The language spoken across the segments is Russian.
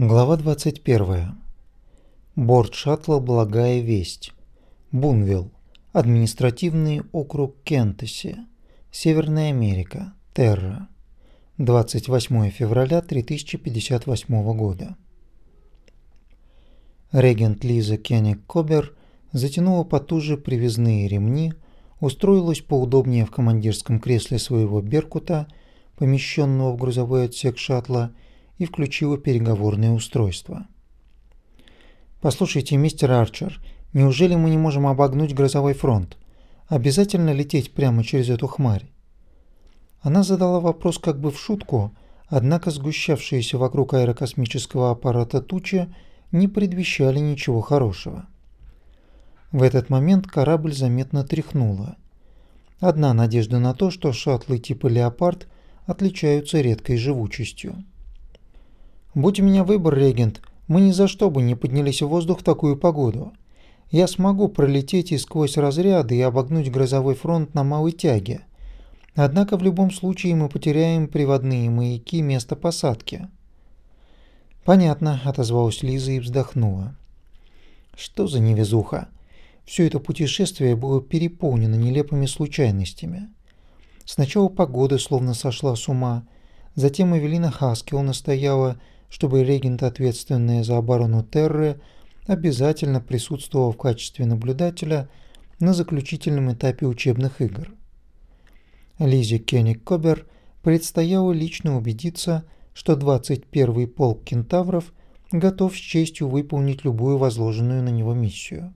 Глава 21. Борт шаттла «Благая весть». Бунвилл. Административный округ Кентесси. Северная Америка. Терра. 28 февраля 3058 года. Регент Лиза Кенник Кобер затянула потуже привязные ремни, устроилась поудобнее в командирском кресле своего «Беркута», помещенного в грузовой отсек шаттла, и включила переговорное устройство. «Послушайте, мистер Арчер, неужели мы не можем обогнуть грозовой фронт? Обязательно лететь прямо через эту хмарь?» Она задала вопрос как бы в шутку, однако сгущавшиеся вокруг аэрокосмического аппарата тучи не предвещали ничего хорошего. В этот момент корабль заметно тряхнуло. Одна надежда на то, что шаттлы типа «Леопард» отличаются редкой живучестью. Будь у меня выбор, регент, мы ни за что бы не поднялись в воздух в такую погоду. Я смогу пролететь и сквозь разряды и обогнуть грозовой фронт на малой тяге. Однако в любом случае мы потеряем приводные маяки места посадки. Понятно, отозвалась Лиза и вздохнула. Что за невезуха? Все это путешествие было переполнено нелепыми случайностями. Сначала погода словно сошла с ума, затем Эвелина Хаскел настояла, чтобы регент, ответственный за оборону Терры, обязательно присутствовал в качестве наблюдателя на заключительном этапе учебных игр. Лизе Кёник-Кобер предстояло лично убедиться, что 21-й полк кентавров готов с честью выполнить любую возложенную на него миссию.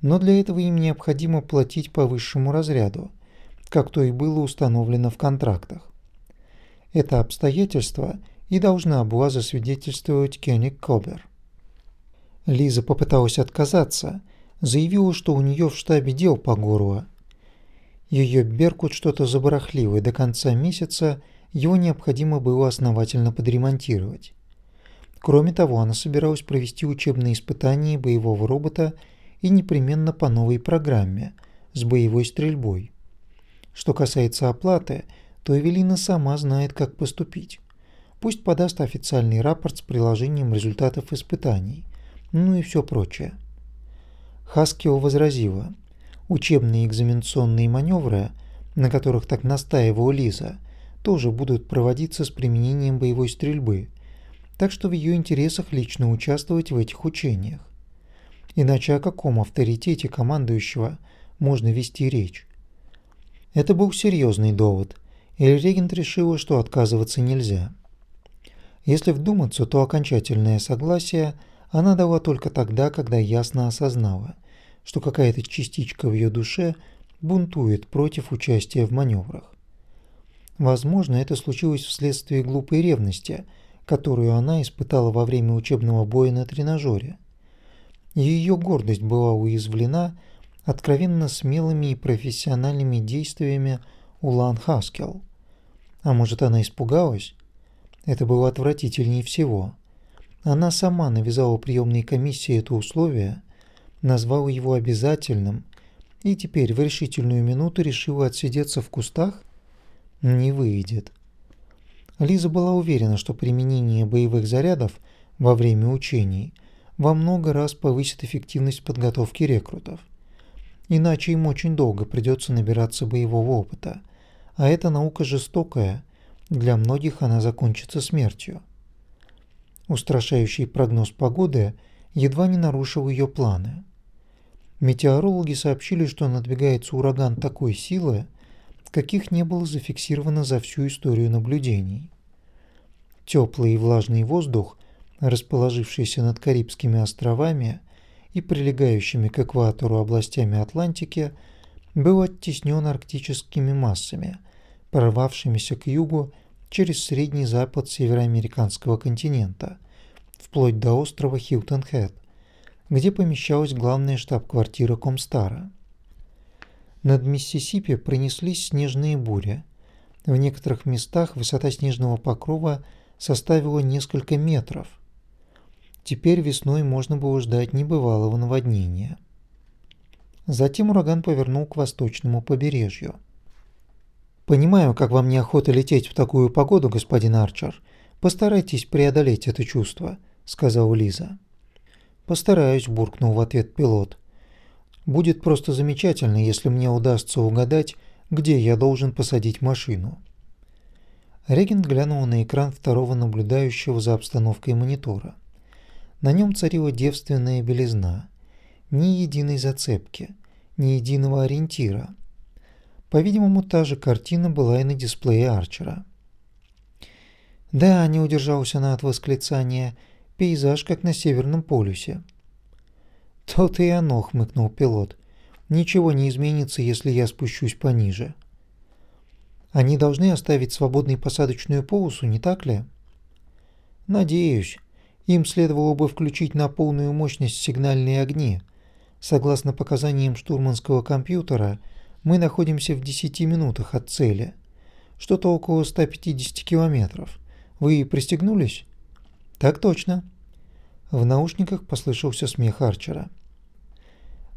Но для этого им необходимо платить по высшему разряду, как то и было установлено в контрактах. Это обстоятельство – и должна была засвидетельствовать Кенник Кобер. Лиза попыталась отказаться, заявила, что у нее в штабе дел по горло. Ее Беркут что-то забарахлил, и до конца месяца его необходимо было основательно подремонтировать. Кроме того, она собиралась провести учебные испытания боевого робота и непременно по новой программе с боевой стрельбой. Что касается оплаты, то Эвелина сама знает, как поступить. Пусть подаст официальный рапорт с приложением результатов испытаний, ну и все прочее. Хаскио возразила. Учебные экзаменационные маневры, на которых так настаивала Лиза, тоже будут проводиться с применением боевой стрельбы, так что в ее интересах лично участвовать в этих учениях. Иначе о каком авторитете командующего можно вести речь? Это был серьезный довод, и регент решила, что отказываться нельзя. Если вдуматься, то окончательное согласие она дала только тогда, когда ясно осознала, что какая-то частичка в ее душе бунтует против участия в маневрах. Возможно, это случилось вследствие глупой ревности, которую она испытала во время учебного боя на тренажере. Ее гордость была уязвлена откровенно смелыми и профессиональными действиями Улан Хаскел. А может, она испугалась, это было отвратительнее всего. Она сама навязала приемной комиссии это условие, назвала его обязательным и теперь в решительную минуту решила отсидеться в кустах? Не выйдет. Лиза была уверена, что применение боевых зарядов во время учений во много раз повысит эффективность подготовки рекрутов. Иначе им очень долго придется набираться боевого опыта, а эта наука жестокая – для многих она закончится смертью. Устрашающий прогноз погоды едва не нарушил ее планы. Метеорологи сообщили, что надвигается ураган такой силы, каких не было зафиксировано за всю историю наблюдений. Теплый и влажный воздух, расположившийся над Карибскими островами и прилегающими к экватору областями Атлантики, был оттеснен арктическими массами, прорвавшимися к югу через средний запад североамериканского континента, вплоть до острова Хилтон-Хед, где помещалась главная штаб-квартира Комстара. Над Миссисипи пронеслись снежные бури. В некоторых местах высота снежного покрова составила несколько метров. Теперь весной можно было ждать небывалого наводнения. Затем ураган повернул к восточному побережью. Понимаю, как вам неохота лететь в такую погоду, господин Арчер. Постарайтесь преодолеть это чувство, сказал Лиза. Постараюсь, буркнул в ответ пилот. Будет просто замечательно, если мне удастся угадать, где я должен посадить машину. Регент глянул на экран второго наблюдающего за обстановкой монитора. На нем царила девственная белизна. Ни единой зацепки, ни единого ориентира. По-видимому, та же картина была и на дисплее Арчера. Да, не удержался она от восклицания. Пейзаж, как на Северном полюсе. «То-то и оно», — хмыкнул пилот. «Ничего не изменится, если я спущусь пониже». «Они должны оставить свободной посадочную полосу, не так ли?» «Надеюсь. Им следовало бы включить на полную мощность сигнальные огни. Согласно показаниям штурманского компьютера, мы находимся в 10 минутах от цели. Что-то около 150 километров. Вы пристегнулись? Так точно. В наушниках послышался смех Арчера.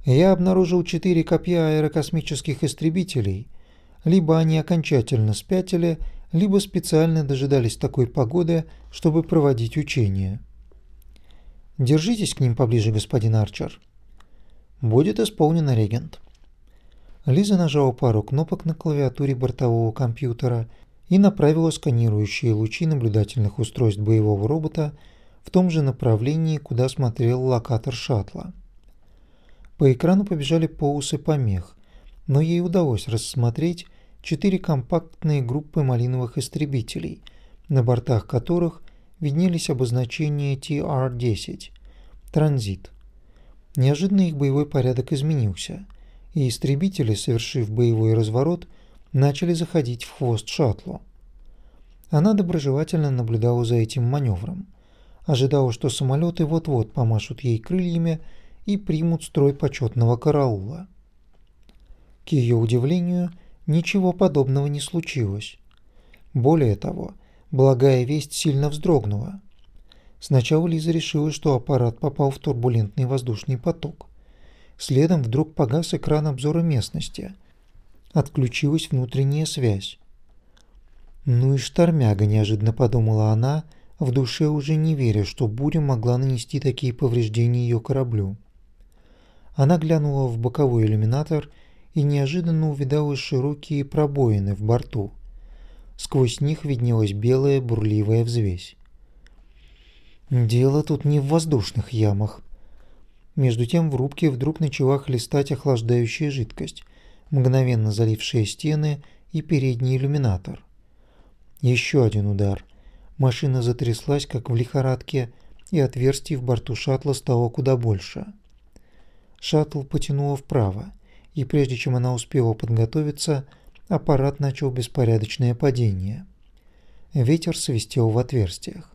Я обнаружил четыре копья аэрокосмических истребителей. Либо они окончательно спятили, либо специально дожидались такой погоды, чтобы проводить учения. Держитесь к ним поближе, господин Арчер. Будет исполнено, регент. Лиза нажала пару кнопок на клавиатуре бортового компьютера и направила сканирующие лучи наблюдательных устройств боевого робота в том же направлении, куда смотрел локатор шаттла. По экрану побежали полосы помех, но ей удалось рассмотреть четыре компактные группы малиновых истребителей, на бортах которых виднелись обозначения TR-10 «Транзит». Неожиданно их боевой порядок изменился, и истребители, совершив боевой разворот, начали заходить в хвост шаттлу. Она доброжелательно наблюдала за этим маневром, ожидала, что самолеты вот-вот помашут ей крыльями и примут строй почетного караула. К ее удивлению, ничего подобного не случилось. Более того, благая весть сильно вздрогнула. Сначала Лиза решила, что аппарат попал в турбулентный воздушный поток. Следом вдруг погас экран обзора местности – отключилась внутренняя связь. Ну и штормяга, неожиданно подумала она, в душе уже не веря, что буря могла нанести такие повреждения ее кораблю. Она глянула в боковой иллюминатор и неожиданно увидала широкие пробоины в борту. Сквозь них виднелась белая бурливая взвесь. Дело тут не в воздушных ямах. Между тем в рубке вдруг начала хлестать охлаждающая жидкость, мгновенно залившие стены и передний иллюминатор. Еще один удар. Машина затряслась, как в лихорадке, и отверстий в борту шаттла стало куда больше. Шаттл потянуло вправо, и прежде чем она успела подготовиться, аппарат начал беспорядочное падение. Ветер свистел в отверстиях.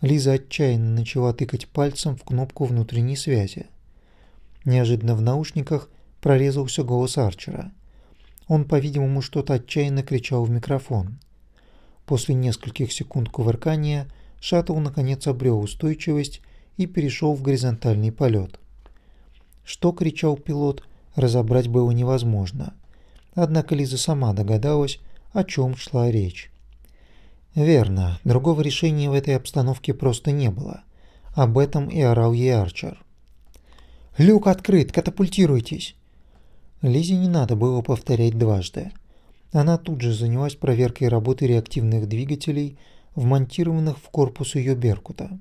Лиза отчаянно начала тыкать пальцем в кнопку внутренней связи. Неожиданно в наушниках прорезался голос Арчера. Он, по-видимому, что-то отчаянно кричал в микрофон. После нескольких секунд кувыркания шаттл наконец обрел устойчивость и перешел в горизонтальный полет. Что кричал пилот, разобрать было невозможно. Однако Лиза сама догадалась, о чем шла речь. Верно, другого решения в этой обстановке просто не было. Об этом и орал ей Арчер. «Люк открыт, катапультируйтесь!» Лизе не надо было повторять дважды. Она тут же занялась проверкой работы реактивных двигателей, вмонтированных в корпус ее Беркута.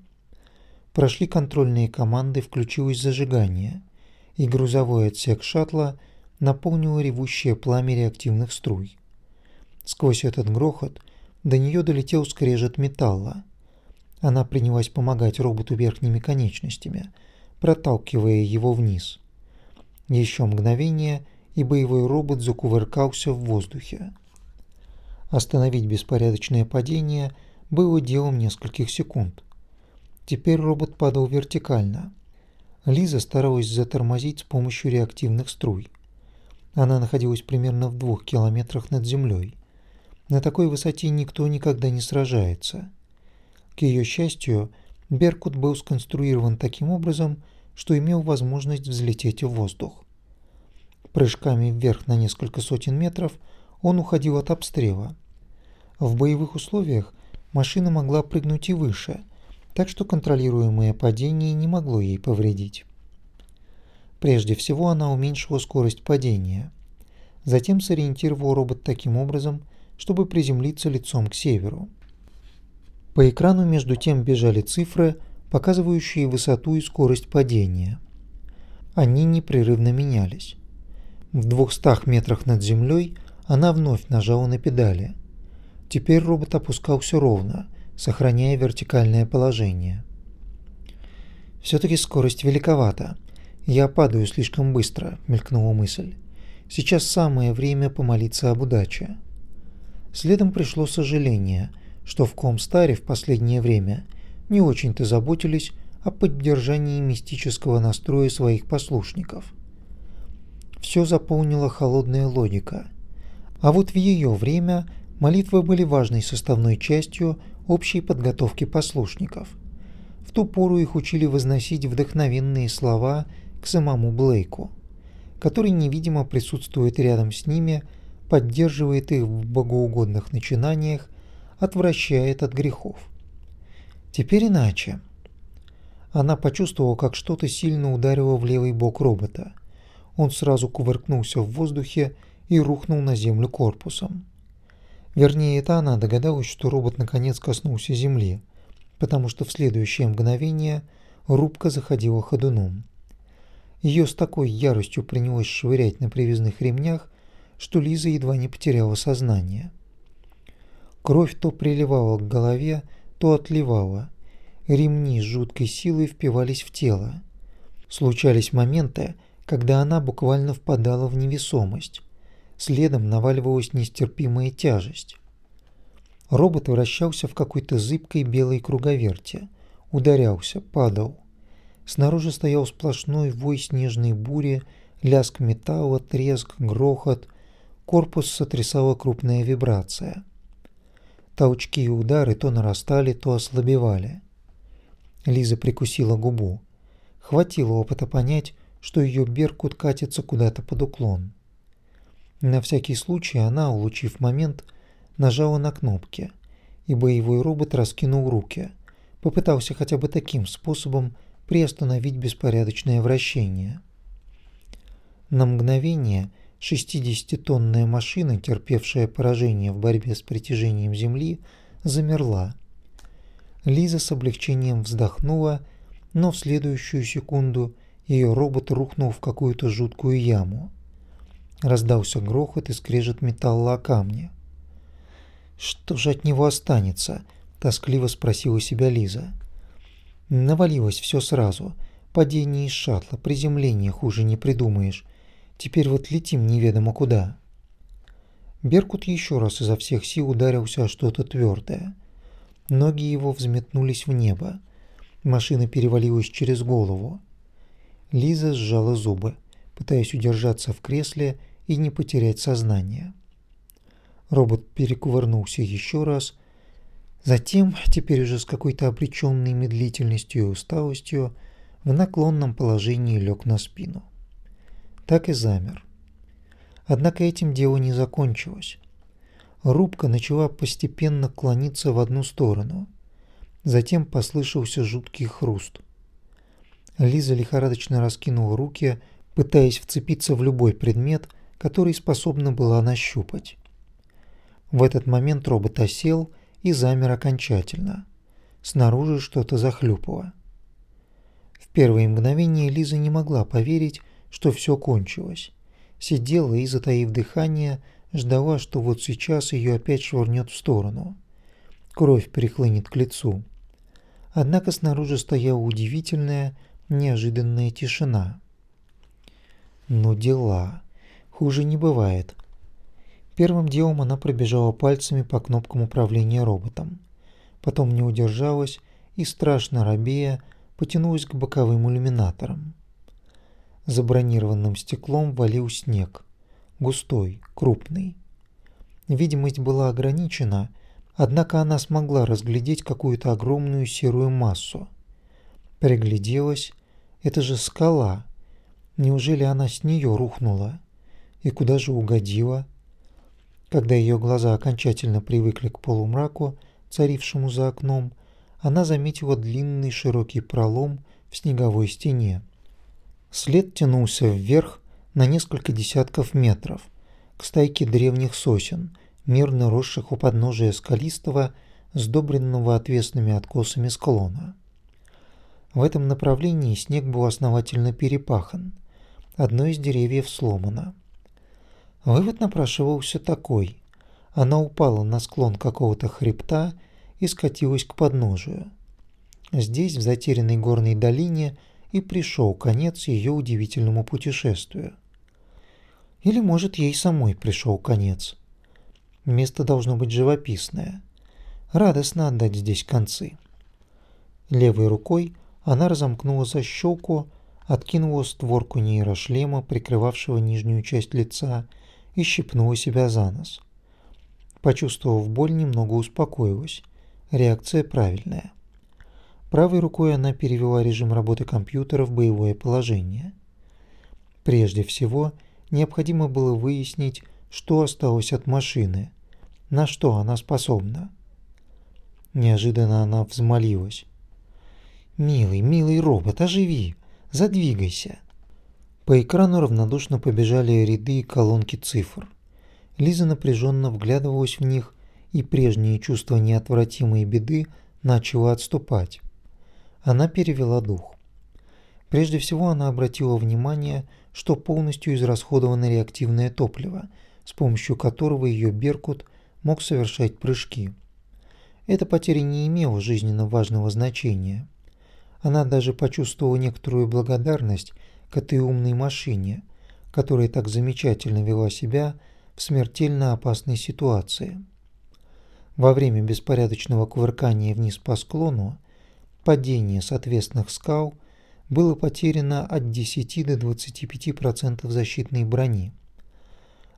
Прошли контрольные команды, включилось зажигание, и грузовой отсек шаттла наполнило ревущее пламя реактивных струй. Сквозь этот грохот до нее долетел скрежет металла. Она принялась помогать роботу верхними конечностями, проталкивая его вниз. Еще мгновение, и боевой робот закувыркался в воздухе. Остановить беспорядочное падение было делом нескольких секунд. Теперь робот падал вертикально. Лиза старалась затормозить с помощью реактивных струй. Она находилась примерно в двух километрах над землей. На такой высоте никто никогда не сражается. К ее счастью, Беркут был сконструирован таким образом, что имел возможность взлететь в воздух. Прыжками вверх на несколько сотен метров он уходил от обстрела. В боевых условиях машина могла прыгнуть и выше, так что контролируемое падение не могло ей повредить. Прежде всего она уменьшила скорость падения. Затем сориентировал робот таким образом, чтобы приземлиться лицом к северу. По экрану между тем бежали цифры, показывающие высоту и скорость падения. Они непрерывно менялись. В 200 метрах над землей она вновь нажала на педали. Теперь робот опускался ровно, сохраняя вертикальное положение. Все-таки скорость великовата. Я падаю слишком быстро, мелькнула мысль. Сейчас самое время помолиться об удаче. Следом пришло сожаление, что в Комстаре в последнее время не очень-то заботились о поддержании мистического настроя своих послушников. Все заполнила холодная логика. А вот в ее время молитвы были важной составной частью общей подготовки послушников. В ту пору их учили возносить вдохновенные слова к самому Блейку, который невидимо присутствует рядом с ними, поддерживает их в богоугодных начинаниях, отвращает от грехов. Теперь иначе. Она почувствовала, как что-то сильно ударило в левый бок робота. Он сразу кувыркнулся в воздухе и рухнул на землю корпусом. Вернее, это она догадалась, что робот наконец коснулся земли, потому что в следующее мгновение рубка заходила ходуном. Ее с такой яростью принялось швырять на привязных ремнях, что Лиза едва не потеряла сознание. Кровь то приливала к голове, то отливала. Ремни с жуткой силой впивались в тело. Случались моменты, когда она буквально впадала в невесомость. Следом наваливалась нестерпимая тяжесть. Робот вращался в какой-то зыбкой белой круговерти, ударялся, падал. Снаружи стоял сплошной вой снежной бури, лязг металла, треск, грохот. Корпус сотрясала крупная вибрация. Толчки и удары то нарастали, то ослабевали. Лиза прикусила губу. Хватило опыта понять, что ее беркут катится куда-то под уклон. На всякий случай она, улучив момент, нажала на кнопки, и боевой робот раскинул руки, попытался хотя бы таким способом приостановить беспорядочное вращение. На мгновение 60-тонная машина, терпевшая поражение в борьбе с притяжением Земли, замерла. Лиза с облегчением вздохнула, но в следующую секунду ее робот рухнул в какую-то жуткую яму. Раздался грохот и скрежет металла о камни. «Что же от него останется?» – тоскливо спросила себя Лиза. Навалилось все сразу. Падение из шаттла, приземление хуже не придумаешь. Теперь вот летим неведомо куда. Беркут еще раз изо всех сил ударился о что-то твердое. Ноги его взметнулись в небо. Машина перевалилась через голову. Лиза сжала зубы, пытаясь удержаться в кресле и не потерять сознание. Робот перекувырнулся еще раз, затем, теперь уже с какой-то обреченной медлительностью и усталостью, в наклонном положении лег на спину так и замер. Однако этим дело не закончилось. Рубка начала постепенно клониться в одну сторону. Затем послышался жуткий хруст. Лиза лихорадочно раскинула руки, пытаясь вцепиться в любой предмет, который способна была нащупать. В этот момент робот осел и замер окончательно. Снаружи что-то захлюпало. В первые мгновения Лиза не могла поверить, что все кончилось. Сидела и, затаив дыхание, ждала, что вот сейчас ее опять швырнет в сторону. Кровь перехлынет к лицу. Однако снаружи стояла удивительная, неожиданная тишина. Но дела. Хуже не бывает. Первым делом она пробежала пальцами по кнопкам управления роботом. Потом не удержалась и, страшно робея, потянулась к боковым иллюминаторам. За бронированным стеклом валил снег. Густой, крупный. Видимость была ограничена, однако она смогла разглядеть какую-то огромную серую массу. Пригляделась. Это же скала. Неужели она с нее рухнула? И куда же угодила? Когда ее глаза окончательно привыкли к полумраку, царившему за окном, она заметила длинный широкий пролом в снеговой стене. След тянулся вверх на несколько десятков метров к стайке древних сосен, мирно росших у подножия скалистого, сдобренного отвесными откосами склона. В этом направлении снег был основательно перепахан. Одно из деревьев сломано. Вывод напрашивался такой. Она упала на склон какого-то хребта и скатилась к подножию. Здесь, в затерянной горной долине, и пришел конец ее удивительному путешествию. Или, может, ей самой пришел конец. Место должно быть живописное. Радостно отдать здесь концы. Левой рукой она разомкнула защелку, откинула створку нейрошлема, прикрывавшего нижнюю часть лица, и щипнула себя за нос. Почувствовав боль, немного успокоилась. Реакция правильная. Правой рукой она перевела режим работы компьютера в боевое положение. Прежде всего, необходимо было выяснить, что осталось от машины, на что она способна. Неожиданно она взмолилась. «Милый, милый робот, оживи! Задвигайся!» По экрану равнодушно побежали ряды и колонки цифр. Лиза напряженно вглядывалась в них, и прежнее чувство неотвратимой беды начало отступать. Она перевела дух. Прежде всего она обратила внимание, что полностью израсходовано реактивное топливо, с помощью которого ее «Беркут» мог совершать прыжки. Эта потеря не имела жизненно важного значения. Она даже почувствовала некоторую благодарность к этой умной машине, которая так замечательно вела себя в смертельно опасной ситуации. Во время беспорядочного кувыркания вниз по склону падения с отвесных скал было потеряно от 10 до 25% защитной брони.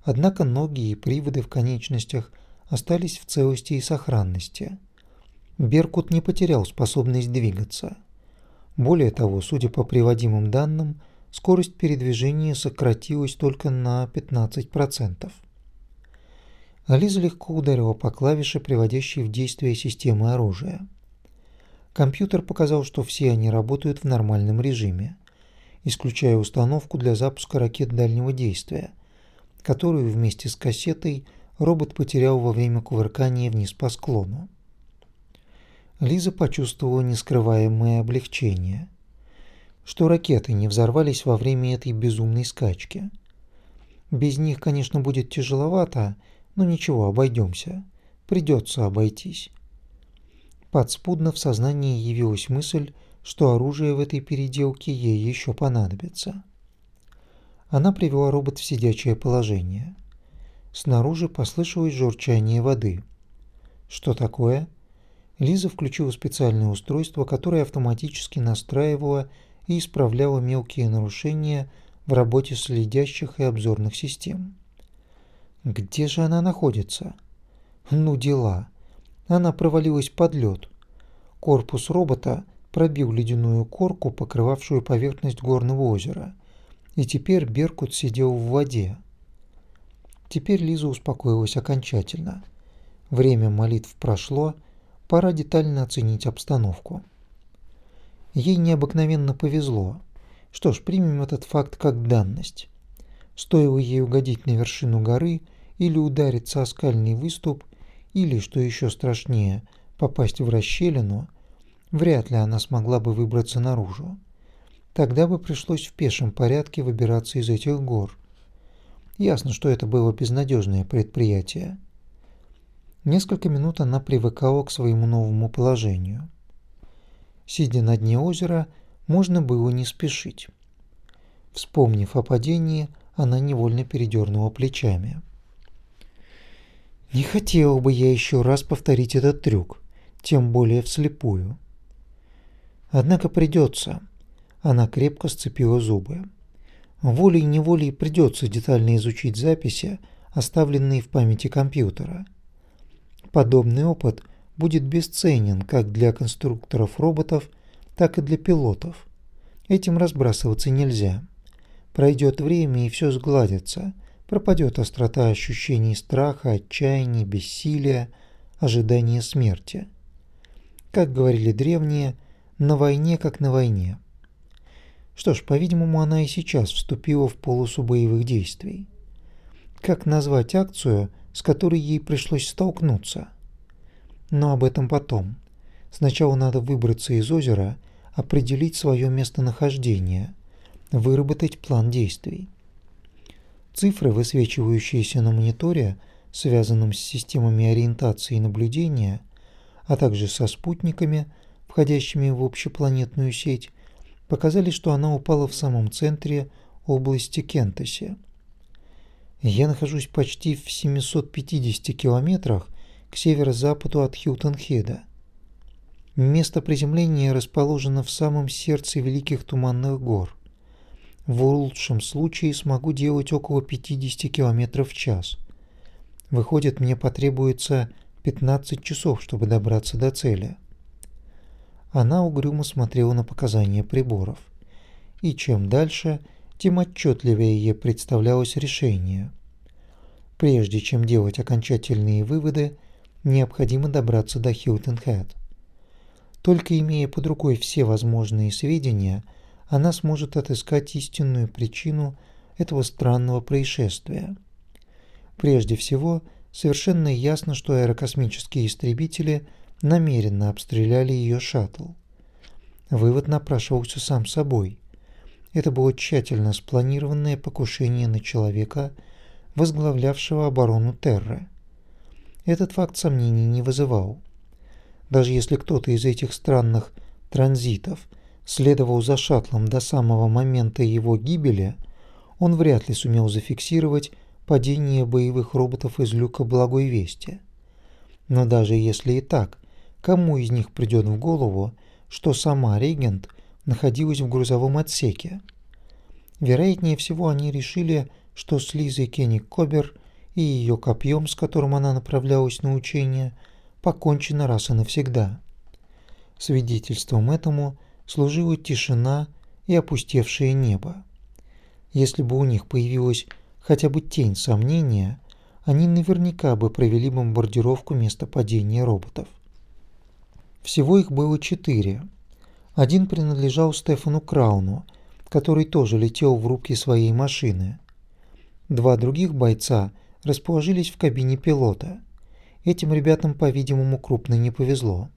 Однако ноги и приводы в конечностях остались в целости и сохранности. Беркут не потерял способность двигаться. Более того, судя по приводимым данным, скорость передвижения сократилась только на 15%. Ализа легко ударила по клавише, приводящей в действие системы оружия. Компьютер показал, что все они работают в нормальном режиме, исключая установку для запуска ракет дальнего действия, которую вместе с кассетой робот потерял во время кувыркания вниз по склону. Лиза почувствовала нескрываемое облегчение, что ракеты не взорвались во время этой безумной скачки. Без них, конечно, будет тяжеловато, но ничего, обойдемся. Придется обойтись. Подспудно в сознании явилась мысль, что оружие в этой переделке ей еще понадобится. Она привела робот в сидячее положение. Снаружи послышалось журчание воды. Что такое? Лиза включила специальное устройство, которое автоматически настраивало и исправляло мелкие нарушения в работе следящих и обзорных систем. Где же она находится? Ну дела. Она провалилась под лед. Корпус робота пробил ледяную корку, покрывавшую поверхность горного озера, и теперь Беркут сидел в воде. Теперь Лиза успокоилась окончательно. Время молитв прошло, пора детально оценить обстановку. Ей необыкновенно повезло. Что ж, примем этот факт как данность. Стоило ей угодить на вершину горы или удариться о скальный выступ, или, что еще страшнее, попасть в расщелину, вряд ли она смогла бы выбраться наружу. Тогда бы пришлось в пешем порядке выбираться из этих гор. Ясно, что это было безнадежное предприятие. Несколько минут она привыкала к своему новому положению. Сидя на дне озера, можно было не спешить. Вспомнив о падении, она невольно передернула плечами. Не хотел бы я еще раз повторить этот трюк, тем более вслепую. Однако придется. Она крепко сцепила зубы. Волей-неволей придется детально изучить записи, оставленные в памяти компьютера. Подобный опыт будет бесценен как для конструкторов роботов, так и для пилотов. Этим разбрасываться нельзя. Пройдет время и все сгладится – пропадет острота ощущений страха, отчаяния, бессилия, ожидание смерти. Как говорили древние, на войне как на войне. Что ж, по-видимому, она и сейчас вступила в полосу боевых действий. Как назвать акцию, с которой ей пришлось столкнуться? Но об этом потом. Сначала надо выбраться из озера, определить свое местонахождение, выработать план действий. Цифры, высвечивающиеся на мониторе, связанном с системами ориентации и наблюдения, а также со спутниками, входящими в общепланетную сеть, показали, что она упала в самом центре области Кентаси. Я нахожусь почти в 750 километрах к северо-западу от Хилтон-Хеда. Место приземления расположено в самом сердце Великих Туманных гор. В лучшем случае смогу делать около 50 км в час. Выходит, мне потребуется 15 часов, чтобы добраться до цели. Она угрюмо смотрела на показания приборов. И чем дальше, тем отчетливее ей представлялось решение. Прежде чем делать окончательные выводы, необходимо добраться до Хилтон-Хэт. Только имея под рукой все возможные сведения, она сможет отыскать истинную причину этого странного происшествия. Прежде всего, совершенно ясно, что аэрокосмические истребители намеренно обстреляли ее шаттл. Вывод напрашивался сам собой. Это было тщательно спланированное покушение на человека, возглавлявшего оборону Терры. Этот факт сомнений не вызывал. Даже если кто-то из этих странных транзитов следовал за шаттлом до самого момента его гибели, он вряд ли сумел зафиксировать падение боевых роботов из люка Благой Вести. Но даже если и так, кому из них придет в голову, что сама регент находилась в грузовом отсеке? Вероятнее всего, они решили, что с Лизой Кенни Кобер и ее копьем, с которым она направлялась на учение – покончено раз и навсегда. Свидетельством этому служила тишина и опустевшее небо. Если бы у них появилась хотя бы тень сомнения, они наверняка бы провели бомбардировку места падения роботов. Всего их было четыре. Один принадлежал Стефану Крауну, который тоже летел в руки своей машины. Два других бойца расположились в кабине пилота – Этим ребятам, по-видимому, крупно не повезло.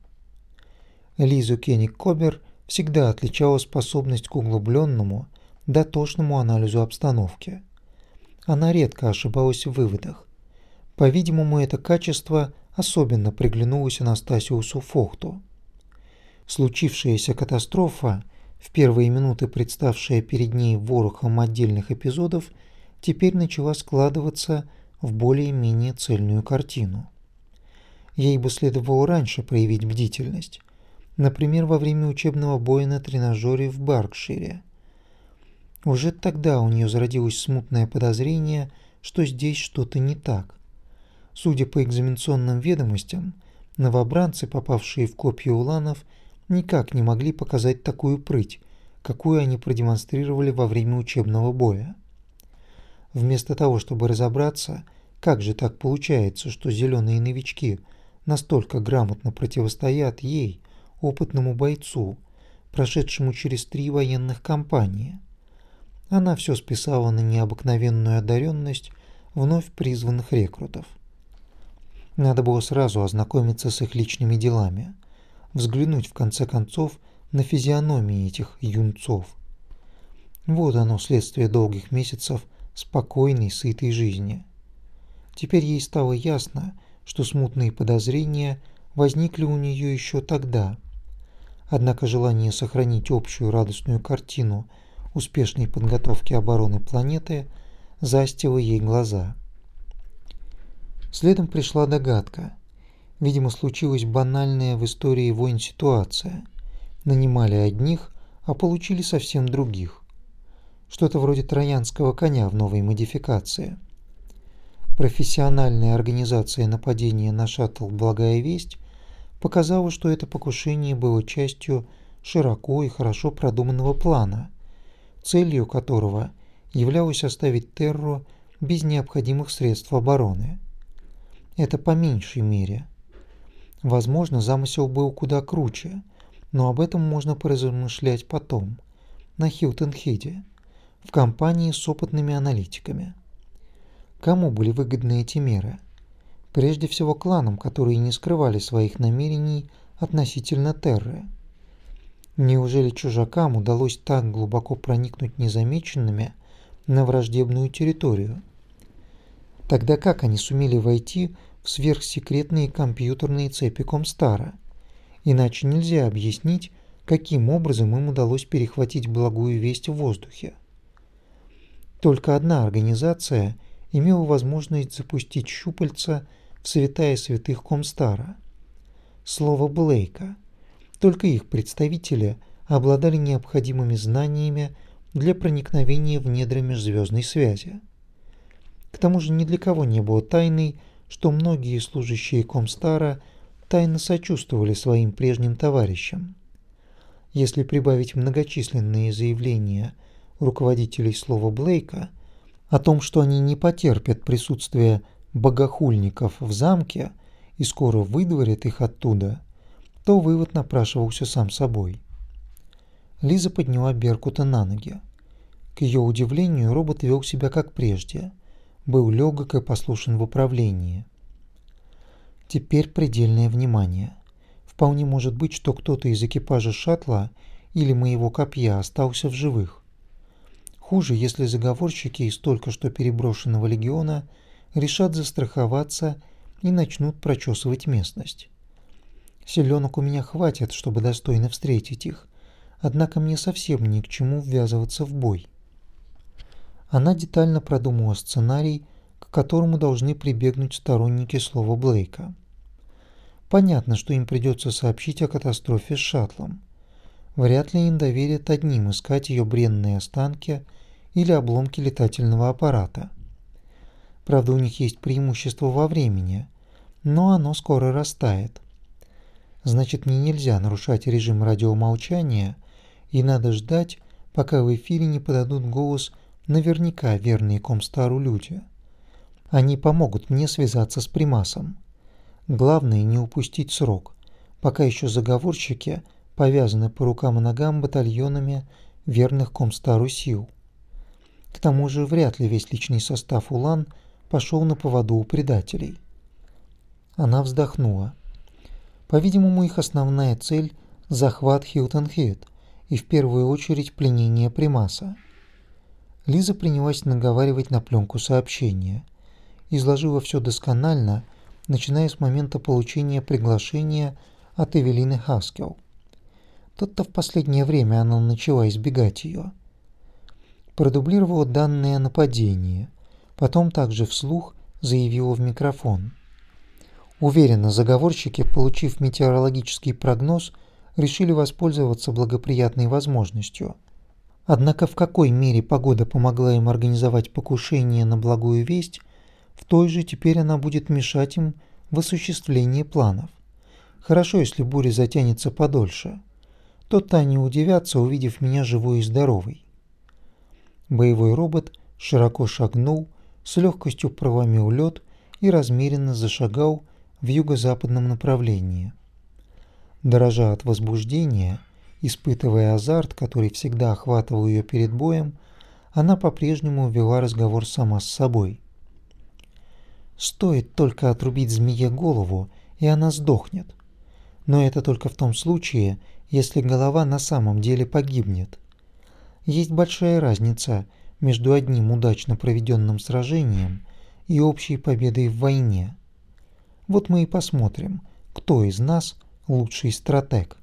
Лизу Кенник Кобер всегда отличала способность к углубленному, дотошному анализу обстановки. Она редко ошибалась в выводах. По-видимому, это качество особенно приглянулось Анастасиусу Фохту. Случившаяся катастрофа, в первые минуты представшая перед ней ворохом отдельных эпизодов, теперь начала складываться в более-менее цельную картину. Ей бы следовало раньше проявить бдительность, например, во время учебного боя на тренажере в Баркшире. Уже тогда у нее зародилось смутное подозрение, что здесь что-то не так. Судя по экзаменационным ведомостям, новобранцы, попавшие в копию уланов, никак не могли показать такую прыть, какую они продемонстрировали во время учебного боя. Вместо того, чтобы разобраться, как же так получается, что зеленые новички – настолько грамотно противостоят ей, опытному бойцу, прошедшему через три военных кампании. Она все списала на необыкновенную одаренность вновь призванных рекрутов. Надо было сразу ознакомиться с их личными делами, взглянуть в конце концов на физиономии этих юнцов. Вот оно следствие долгих месяцев спокойной, сытой жизни. Теперь ей стало ясно, что смутные подозрения возникли у нее еще тогда. Однако желание сохранить общую радостную картину успешной подготовки обороны планеты застило ей глаза. Следом пришла догадка. Видимо, случилась банальная в истории войн ситуация. Нанимали одних, а получили совсем других. Что-то вроде троянского коня в новой модификации – Профессиональная организация нападения на шаттл «Благая весть» показала, что это покушение было частью широко и хорошо продуманного плана, целью которого являлось оставить Терру без необходимых средств обороны. Это по меньшей мере. Возможно, замысел был куда круче, но об этом можно поразмышлять потом, на Хилтон-Хеде, в компании с опытными аналитиками. Кому были выгодны эти меры? Прежде всего кланам, которые не скрывали своих намерений относительно Терры. Неужели чужакам удалось так глубоко проникнуть незамеченными на враждебную территорию? Тогда как они сумели войти в сверхсекретные компьютерные цепи Комстара? Иначе нельзя объяснить, каким образом им удалось перехватить благую весть в воздухе. Только одна организация имела возможность запустить щупальца в святая святых Комстара. Слово Блейка. Только их представители обладали необходимыми знаниями для проникновения в недра межзвездной связи. К тому же ни для кого не было тайной, что многие служащие Комстара тайно сочувствовали своим прежним товарищам. Если прибавить многочисленные заявления руководителей слова Блейка о том, что они не потерпят присутствия богохульников в замке и скоро выдворят их оттуда, то вывод напрашивался сам собой. Лиза подняла Беркута на ноги. К ее удивлению, робот вел себя как прежде, был легок и послушен в управлении. Теперь предельное внимание. Вполне может быть, что кто-то из экипажа шаттла или моего копья остался в живых. Хуже, если заговорщики из только что переброшенного легиона решат застраховаться и начнут прочесывать местность. Селенок у меня хватит, чтобы достойно встретить их, однако мне совсем ни к чему ввязываться в бой. Она детально продумала сценарий, к которому должны прибегнуть сторонники слова Блейка. Понятно, что им придется сообщить о катастрофе с шаттлом. Вряд ли им доверят одним искать ее бренные останки или обломки летательного аппарата. Правда, у них есть преимущество во времени, но оно скоро растает. Значит, мне нельзя нарушать режим радиомолчания, и надо ждать, пока в эфире не подадут голос наверняка верные Комстару люди. Они помогут мне связаться с Примасом. Главное не упустить срок, пока еще заговорщики повязаны по рукам и ногам батальонами верных Комстару сил. К тому же вряд ли весь личный состав Улан пошел на поводу у предателей. Она вздохнула. По-видимому, их основная цель – захват Хилтон-Хит и в первую очередь пленение Примаса. Лиза принялась наговаривать на пленку сообщения. Изложила все досконально, начиная с момента получения приглашения от Эвелины Хаскел. Тот-то в последнее время она начала избегать ее. Продублировала данные о нападении, потом также вслух заявила в микрофон – Уверенно, заговорщики, получив метеорологический прогноз, решили воспользоваться благоприятной возможностью. Однако в какой мере погода помогла им организовать покушение на благую весть, в той же теперь она будет мешать им в осуществлении планов. Хорошо, если буря затянется подольше. То-то они удивятся, увидев меня живой и здоровой. Боевой робот широко шагнул, с легкостью проломил лед и размеренно зашагал в юго-западном направлении. Дрожа от возбуждения, испытывая азарт, который всегда охватывал ее перед боем, она по-прежнему вела разговор сама с собой. Стоит только отрубить змее голову, и она сдохнет. Но это только в том случае, если голова на самом деле погибнет. Есть большая разница между одним удачно проведенным сражением и общей победой в войне. Вот мы и посмотрим, кто из нас лучший стратег.